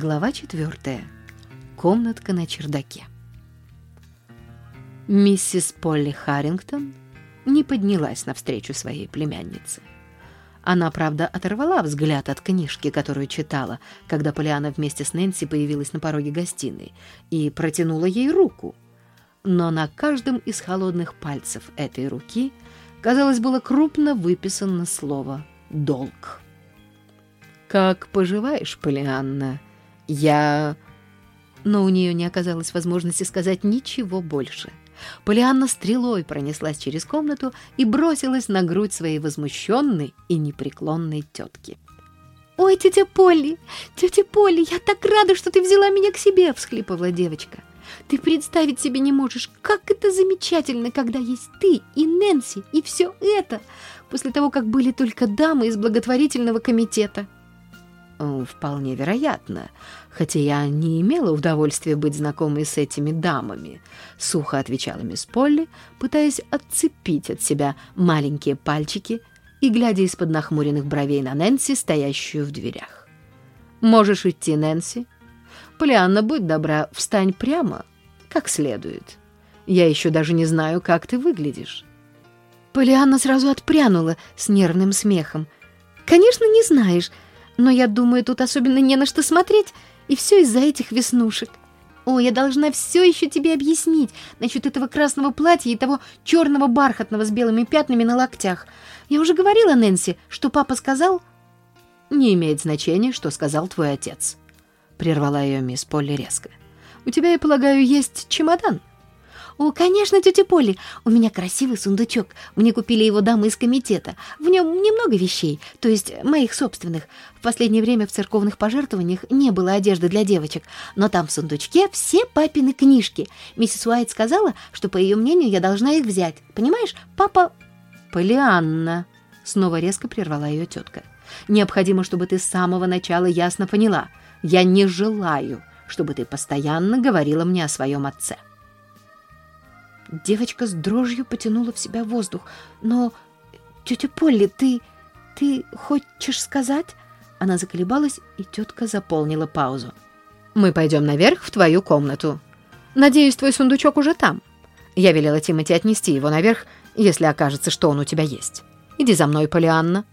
Глава четвертая. Комнатка на чердаке. Миссис Полли Харрингтон не поднялась навстречу своей племяннице. Она, правда, оторвала взгляд от книжки, которую читала, когда Полиана вместе с Нэнси появилась на пороге гостиной, и протянула ей руку. Но на каждом из холодных пальцев этой руки, казалось, было крупно выписано слово «долг». «Как поживаешь, Полианна?» «Я...» Но у нее не оказалось возможности сказать ничего больше. Полианна стрелой пронеслась через комнату и бросилась на грудь своей возмущенной и непреклонной тетки. «Ой, тетя Полли, тетя Полли, я так рада, что ты взяла меня к себе!» — всхлипывала девочка. «Ты представить себе не можешь, как это замечательно, когда есть ты и Нэнси, и все это, после того, как были только дамы из благотворительного комитета». «Вполне вероятно, хотя я не имела удовольствия быть знакомой с этими дамами», — сухо отвечала мисс Полли, пытаясь отцепить от себя маленькие пальчики и глядя из-под нахмуренных бровей на Нэнси, стоящую в дверях. «Можешь идти, Нэнси. Полианна, будь добра, встань прямо, как следует. Я еще даже не знаю, как ты выглядишь». Полианна сразу отпрянула с нервным смехом. «Конечно, не знаешь», но я думаю, тут особенно не на что смотреть, и все из-за этих веснушек. О, я должна все еще тебе объяснить насчет этого красного платья и того черного бархатного с белыми пятнами на локтях. Я уже говорила Нэнси, что папа сказал... Не имеет значения, что сказал твой отец. Прервала ее мисс Полли резко. У тебя, я полагаю, есть чемодан? «О, конечно, тетя Полли, у меня красивый сундучок. Мне купили его дамы из комитета. В нем немного вещей, то есть моих собственных. В последнее время в церковных пожертвованиях не было одежды для девочек, но там в сундучке все папины книжки. Миссис Уайт сказала, что, по ее мнению, я должна их взять. Понимаешь, папа...» «Полианна», — снова резко прервала ее тетка. «Необходимо, чтобы ты с самого начала ясно поняла. Я не желаю, чтобы ты постоянно говорила мне о своем отце». Девочка с дрожью потянула в себя воздух. «Но, тетя Полли, ты... ты хочешь сказать...» Она заколебалась, и тетка заполнила паузу. «Мы пойдем наверх в твою комнату. Надеюсь, твой сундучок уже там. Я велела Тимати отнести его наверх, если окажется, что он у тебя есть. Иди за мной, Полианна».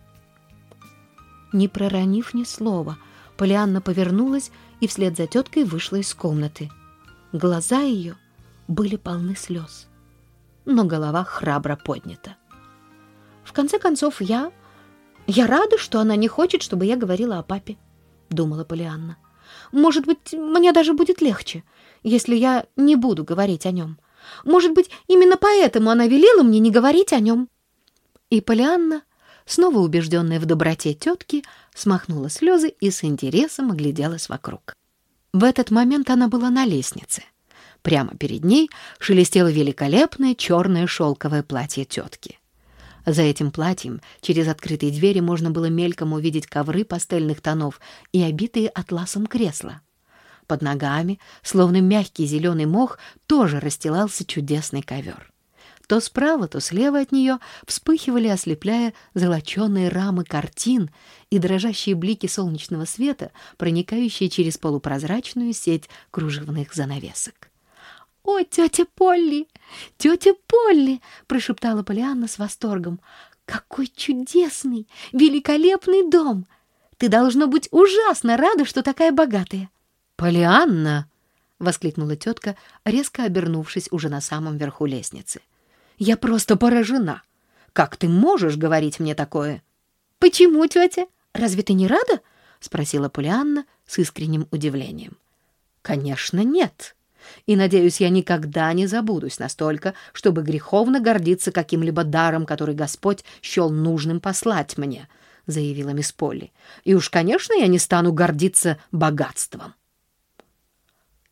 Не проронив ни слова, Полианна повернулась и вслед за теткой вышла из комнаты. Глаза ее были полны слез, но голова храбро поднята. В конце концов, я... Я рада, что она не хочет, чтобы я говорила о папе, думала Полианна. Может быть, мне даже будет легче, если я не буду говорить о нем. Может быть, именно поэтому она велела мне не говорить о нем. И Полианна, снова убежденная в доброте тетки, смахнула слезы и с интересом огляделась вокруг. В этот момент она была на лестнице — Прямо перед ней шелестело великолепное черное шелковое платье тетки. За этим платьем через открытые двери можно было мельком увидеть ковры пастельных тонов и обитые атласом кресла. Под ногами, словно мягкий зеленый мох, тоже расстилался чудесный ковер. То справа, то слева от нее вспыхивали, ослепляя золоченые рамы картин и дрожащие блики солнечного света, проникающие через полупрозрачную сеть кружевных занавесок. «О, тетя Полли! Тетя Полли!» — прошептала Полианна с восторгом. «Какой чудесный, великолепный дом! Ты должно быть ужасно рада, что такая богатая!» «Полианна!» — воскликнула тетка, резко обернувшись уже на самом верху лестницы. «Я просто поражена! Как ты можешь говорить мне такое?» «Почему, тетя? Разве ты не рада?» — спросила Полианна с искренним удивлением. «Конечно, нет!» И, надеюсь, я никогда не забудусь настолько, чтобы греховно гордиться каким-либо даром, который Господь счел нужным послать мне», — заявила мисс Полли. «И уж, конечно, я не стану гордиться богатством».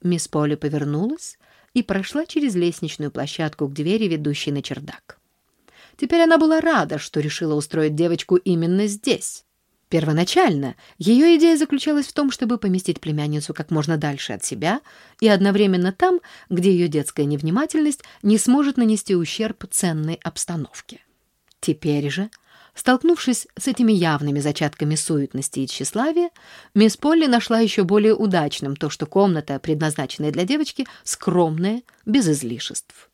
Мисс Полли повернулась и прошла через лестничную площадку к двери, ведущей на чердак. Теперь она была рада, что решила устроить девочку именно здесь. Первоначально ее идея заключалась в том, чтобы поместить племянницу как можно дальше от себя и одновременно там, где ее детская невнимательность не сможет нанести ущерб ценной обстановке. Теперь же, Столкнувшись с этими явными зачатками суетности и тщеславия, мисс Полли нашла еще более удачным то, что комната, предназначенная для девочки, скромная, без излишеств.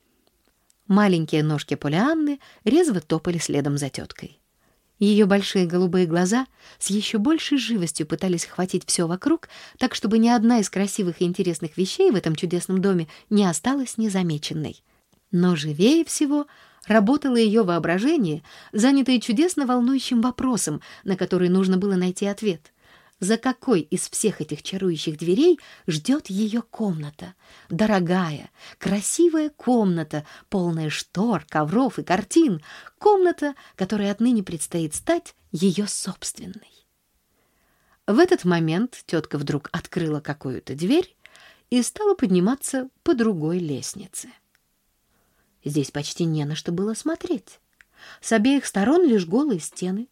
Маленькие ножки Полианны резво топали следом за теткой. Ее большие голубые глаза с еще большей живостью пытались хватить все вокруг, так чтобы ни одна из красивых и интересных вещей в этом чудесном доме не осталась незамеченной. Но живее всего работало ее воображение, занятое чудесно волнующим вопросом, на который нужно было найти ответ. За какой из всех этих чарующих дверей ждет ее комната? Дорогая, красивая комната, полная штор, ковров и картин. Комната, которая отныне предстоит стать ее собственной. В этот момент тетка вдруг открыла какую-то дверь и стала подниматься по другой лестнице. Здесь почти не на что было смотреть. С обеих сторон лишь голые стены.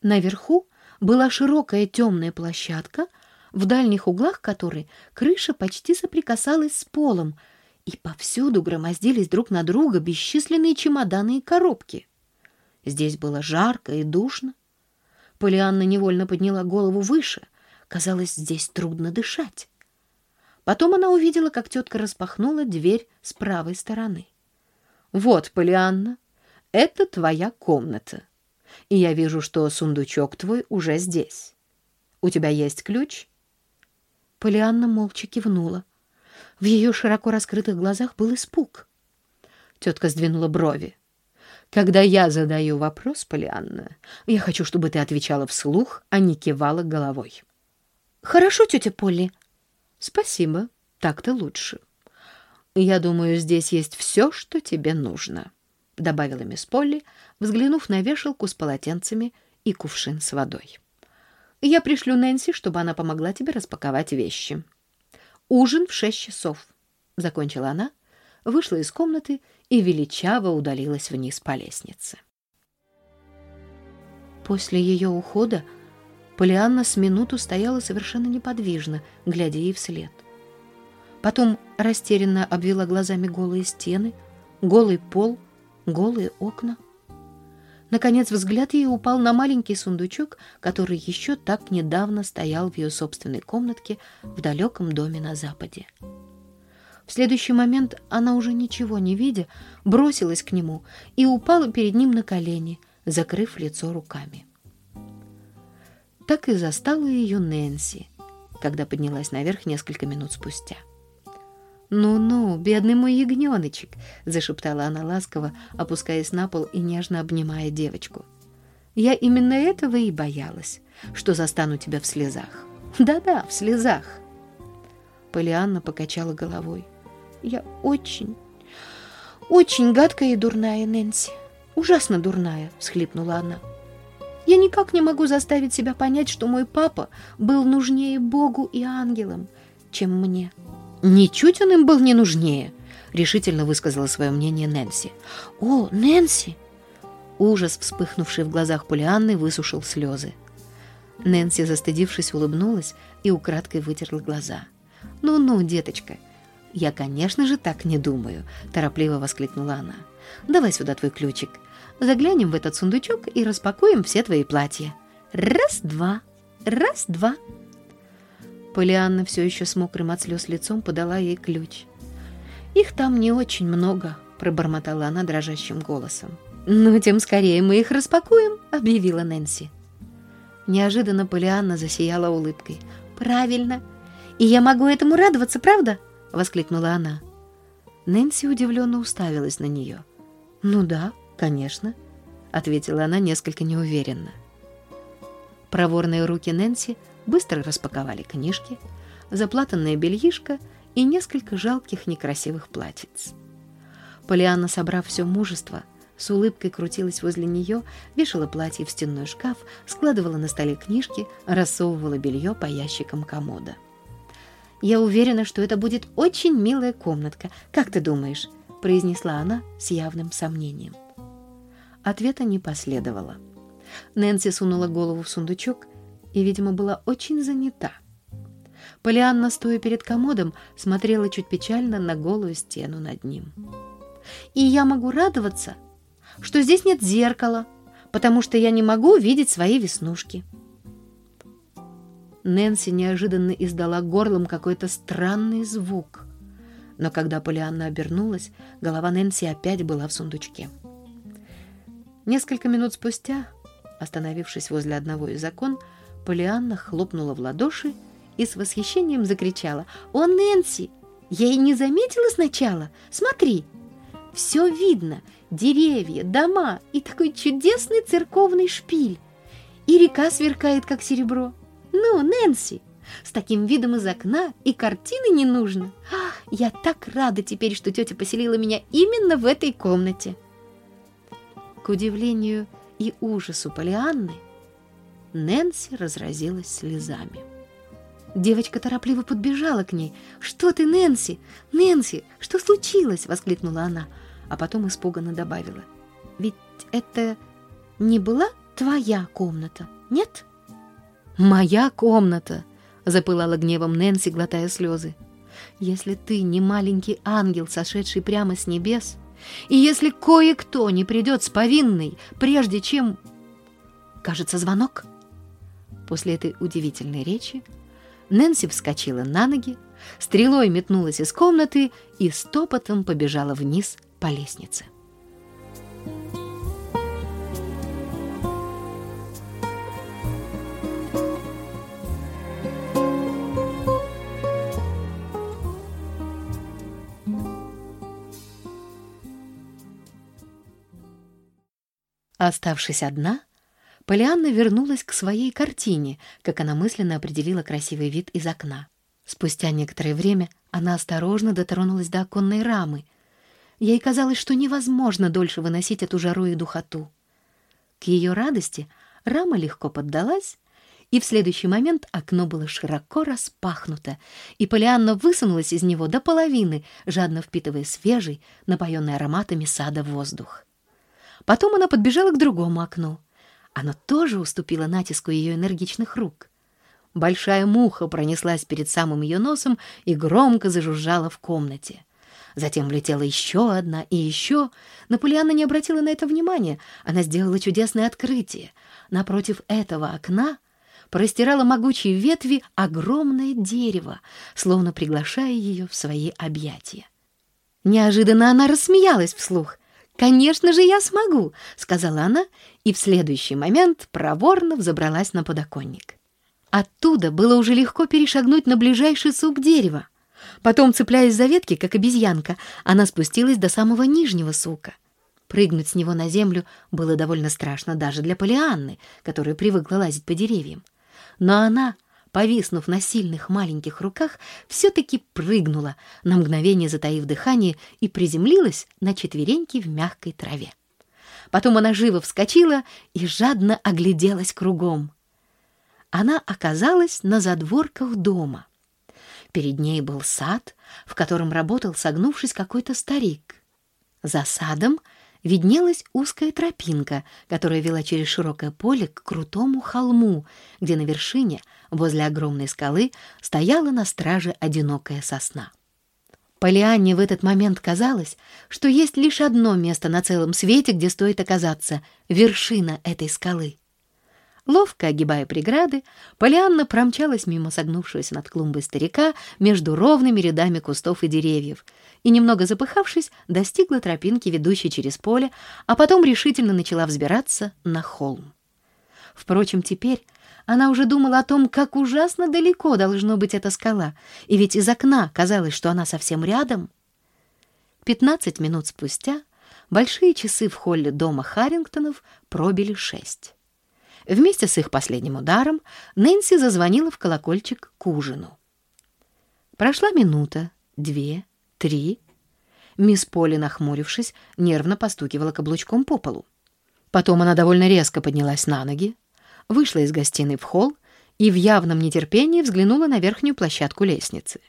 Наверху была широкая темная площадка, в дальних углах которой крыша почти соприкасалась с полом, и повсюду громоздились друг на друга бесчисленные чемоданы и коробки. Здесь было жарко и душно. Полианна невольно подняла голову выше. Казалось, здесь трудно дышать. Потом она увидела, как тетка распахнула дверь с правой стороны. «Вот, Полианна, это твоя комната. И я вижу, что сундучок твой уже здесь. У тебя есть ключ?» Полианна молча кивнула. В ее широко раскрытых глазах был испуг. Тетка сдвинула брови. «Когда я задаю вопрос, Полианна, я хочу, чтобы ты отвечала вслух, а не кивала головой». «Хорошо, тетя Полли». «Спасибо, так-то лучше». «Я думаю, здесь есть все, что тебе нужно», — добавила мисс Полли, взглянув на вешалку с полотенцами и кувшин с водой. «Я пришлю Нэнси, чтобы она помогла тебе распаковать вещи. Ужин в шесть часов», — закончила она, вышла из комнаты и величаво удалилась вниз по лестнице. После ее ухода Полианна с минуту стояла совершенно неподвижно, глядя ей вслед — Потом растерянно обвела глазами голые стены, голый пол, голые окна. Наконец взгляд ее упал на маленький сундучок, который еще так недавно стоял в ее собственной комнатке в далеком доме на западе. В следующий момент она, уже ничего не видя, бросилась к нему и упала перед ним на колени, закрыв лицо руками. Так и застала ее Нэнси, когда поднялась наверх несколько минут спустя. «Ну-ну, бедный мой ягненочек», — зашептала она ласково, опускаясь на пол и нежно обнимая девочку. «Я именно этого и боялась, что застану тебя в слезах. Да-да, в слезах». Полианна покачала головой. «Я очень, очень гадкая и дурная, Нэнси. Ужасно дурная», — всхлипнула она. «Я никак не могу заставить себя понять, что мой папа был нужнее Богу и ангелам, чем мне». «Ничуть он им был не нужнее», — решительно высказала свое мнение Нэнси. «О, Нэнси!» Ужас, вспыхнувший в глазах Полианны, высушил слезы. Нэнси, застыдившись, улыбнулась и украдкой вытерла глаза. «Ну-ну, деточка, я, конечно же, так не думаю», — торопливо воскликнула она. «Давай сюда твой ключик. Заглянем в этот сундучок и распакуем все твои платья. Раз-два, раз-два». Полианна все еще с мокрым от слез лицом подала ей ключ. «Их там не очень много», — пробормотала она дрожащим голосом. «Ну, тем скорее мы их распакуем», — объявила Нэнси. Неожиданно Полианна засияла улыбкой. «Правильно. И я могу этому радоваться, правда?» — воскликнула она. Нэнси удивленно уставилась на нее. «Ну да, конечно», — ответила она несколько неуверенно. Проворные руки Нэнси быстро распаковали книжки, заплатанное бельишко и несколько жалких некрасивых платьиц. Полианна, собрав все мужество, с улыбкой крутилась возле нее, вешала платье в стенной шкаф, складывала на столе книжки, рассовывала белье по ящикам комода. «Я уверена, что это будет очень милая комнатка. Как ты думаешь?» — произнесла она с явным сомнением. Ответа не последовало. Нэнси сунула голову в сундучок и, видимо, была очень занята. Полианна, стоя перед комодом, смотрела чуть печально на голую стену над ним. «И я могу радоваться, что здесь нет зеркала, потому что я не могу видеть свои веснушки». Нэнси неожиданно издала горлом какой-то странный звук. Но когда Полианна обернулась, голова Нэнси опять была в сундучке. Несколько минут спустя, остановившись возле одного из окон, Полианна хлопнула в ладоши и с восхищением закричала «О, Нэнси! Я и не заметила сначала! Смотри! Все видно! Деревья, дома и такой чудесный церковный шпиль! И река сверкает, как серебро!» «Ну, Нэнси, с таким видом из окна и картины не нужно. Ах, я так рада теперь, что тетя поселила меня именно в этой комнате». К удивлению и ужасу Полианны, Нэнси разразилась слезами. Девочка торопливо подбежала к ней. «Что ты, Нэнси? Нэнси, что случилось?» — воскликнула она, а потом испуганно добавила. «Ведь это не была твоя комната, нет?» «Моя комната!» — запылала гневом Нэнси, глотая слезы. «Если ты не маленький ангел, сошедший прямо с небес, и если кое-кто не придет с повинной, прежде чем...» Кажется, звонок. После этой удивительной речи Нэнси вскочила на ноги, стрелой метнулась из комнаты и стопотом побежала вниз по лестнице. Оставшись одна, Полианна вернулась к своей картине, как она мысленно определила красивый вид из окна. Спустя некоторое время она осторожно дотронулась до оконной рамы. Ей казалось, что невозможно дольше выносить эту жару и духоту. К ее радости рама легко поддалась, и в следующий момент окно было широко распахнуто, и Полианна высунулась из него до половины, жадно впитывая свежий, напоенный ароматами сада воздух. Потом она подбежала к другому окну. Оно тоже уступило натиску ее энергичных рук. Большая муха пронеслась перед самым ее носом и громко зажужжала в комнате. Затем влетела еще одна и еще. Но Полианна не обратила на это внимания. Она сделала чудесное открытие. Напротив этого окна простирало могучие ветви огромное дерево, словно приглашая ее в свои объятия. Неожиданно она рассмеялась вслух — «Конечно же я смогу», — сказала она, и в следующий момент проворно взобралась на подоконник. Оттуда было уже легко перешагнуть на ближайший сук дерева. Потом, цепляясь за ветки, как обезьянка, она спустилась до самого нижнего сука. Прыгнуть с него на землю было довольно страшно даже для Полианны, которая привыкла лазить по деревьям. Но она повиснув на сильных маленьких руках, все-таки прыгнула, на мгновение затаив дыхание, и приземлилась на четвереньки в мягкой траве. Потом она живо вскочила и жадно огляделась кругом. Она оказалась на задворках дома. Перед ней был сад, в котором работал, согнувшись, какой-то старик. За садом — виднелась узкая тропинка, которая вела через широкое поле к крутому холму, где на вершине, возле огромной скалы, стояла на страже одинокая сосна. Полианне в этот момент казалось, что есть лишь одно место на целом свете, где стоит оказаться — вершина этой скалы. Ловко огибая преграды, Полианна промчалась мимо согнувшегося над клумбой старика между ровными рядами кустов и деревьев и, немного запыхавшись, достигла тропинки, ведущей через поле, а потом решительно начала взбираться на холм. Впрочем, теперь она уже думала о том, как ужасно далеко должно быть эта скала, и ведь из окна казалось, что она совсем рядом. Пятнадцать минут спустя большие часы в холле дома Харрингтонов пробили шесть. Вместе с их последним ударом Нэнси зазвонила в колокольчик к ужину. Прошла минута, две, три. Мисс Поли, нахмурившись, нервно постукивала каблучком по полу. Потом она довольно резко поднялась на ноги, вышла из гостиной в холл и в явном нетерпении взглянула на верхнюю площадку лестницы.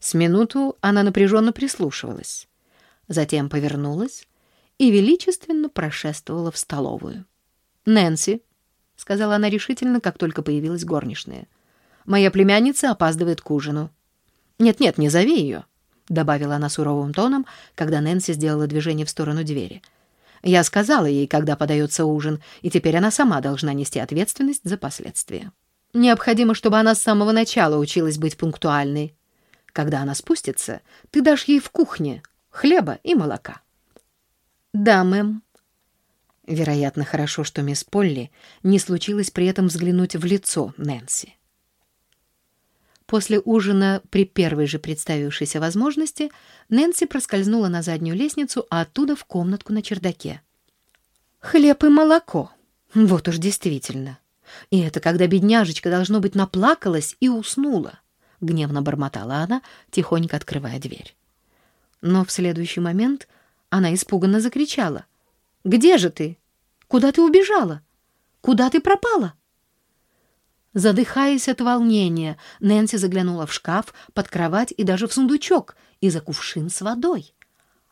С минуту она напряженно прислушивалась, затем повернулась и величественно прошествовала в столовую. «Нэнси», — сказала она решительно, как только появилась горничная. «Моя племянница опаздывает к ужину». «Нет-нет, не зови ее», — добавила она суровым тоном, когда Нэнси сделала движение в сторону двери. Я сказала ей, когда подается ужин, и теперь она сама должна нести ответственность за последствия. Необходимо, чтобы она с самого начала училась быть пунктуальной. Когда она спустится, ты дашь ей в кухне хлеба и молока. Да, мэм. Вероятно, хорошо, что мисс Полли не случилось при этом взглянуть в лицо Нэнси. После ужина, при первой же представившейся возможности, Нэнси проскользнула на заднюю лестницу, а оттуда в комнатку на чердаке. «Хлеб и молоко. Вот уж действительно. И это когда бедняжечка, должно быть, наплакалась и уснула», — гневно бормотала она, тихонько открывая дверь. Но в следующий момент она испуганно закричала. «Где же ты? Куда ты убежала? Куда ты пропала?» Задыхаясь от волнения, Нэнси заглянула в шкаф, под кровать и даже в сундучок и за кувшин с водой.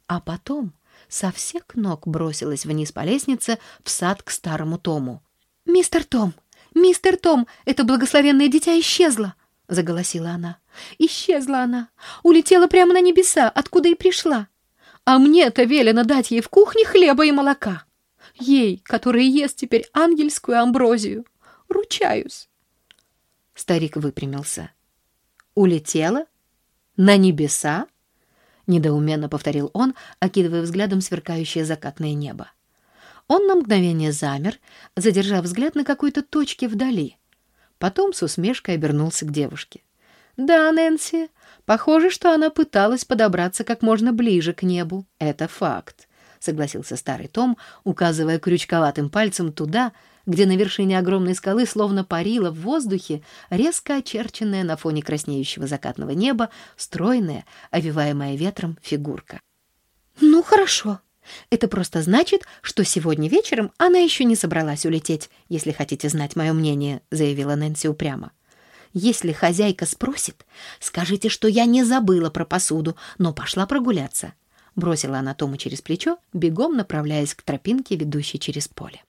А потом со всех ног бросилась вниз по лестнице в сад к старому Тому. «Мистер Том! Мистер Том! Это благословенное дитя исчезло!» — заголосила она. «Исчезла она! Улетела прямо на небеса, откуда и пришла! А мне-то велено дать ей в кухне хлеба и молока! Ей, которая ест теперь ангельскую амброзию! Ручаюсь!» Старик выпрямился. «Улетела? На небеса?» Недоуменно повторил он, окидывая взглядом сверкающее закатное небо. Он на мгновение замер, задержав взгляд на какой-то точке вдали. Потом с усмешкой обернулся к девушке. «Да, Нэнси, похоже, что она пыталась подобраться как можно ближе к небу. Это факт», — согласился старый Том, указывая крючковатым пальцем туда, где на вершине огромной скалы словно парила в воздухе резко очерченная на фоне краснеющего закатного неба стройная, овиваемая ветром фигурка. «Ну, хорошо. Это просто значит, что сегодня вечером она еще не собралась улететь, если хотите знать мое мнение», — заявила Нэнси упрямо. «Если хозяйка спросит, скажите, что я не забыла про посуду, но пошла прогуляться». Бросила она Тому через плечо, бегом направляясь к тропинке, ведущей через поле.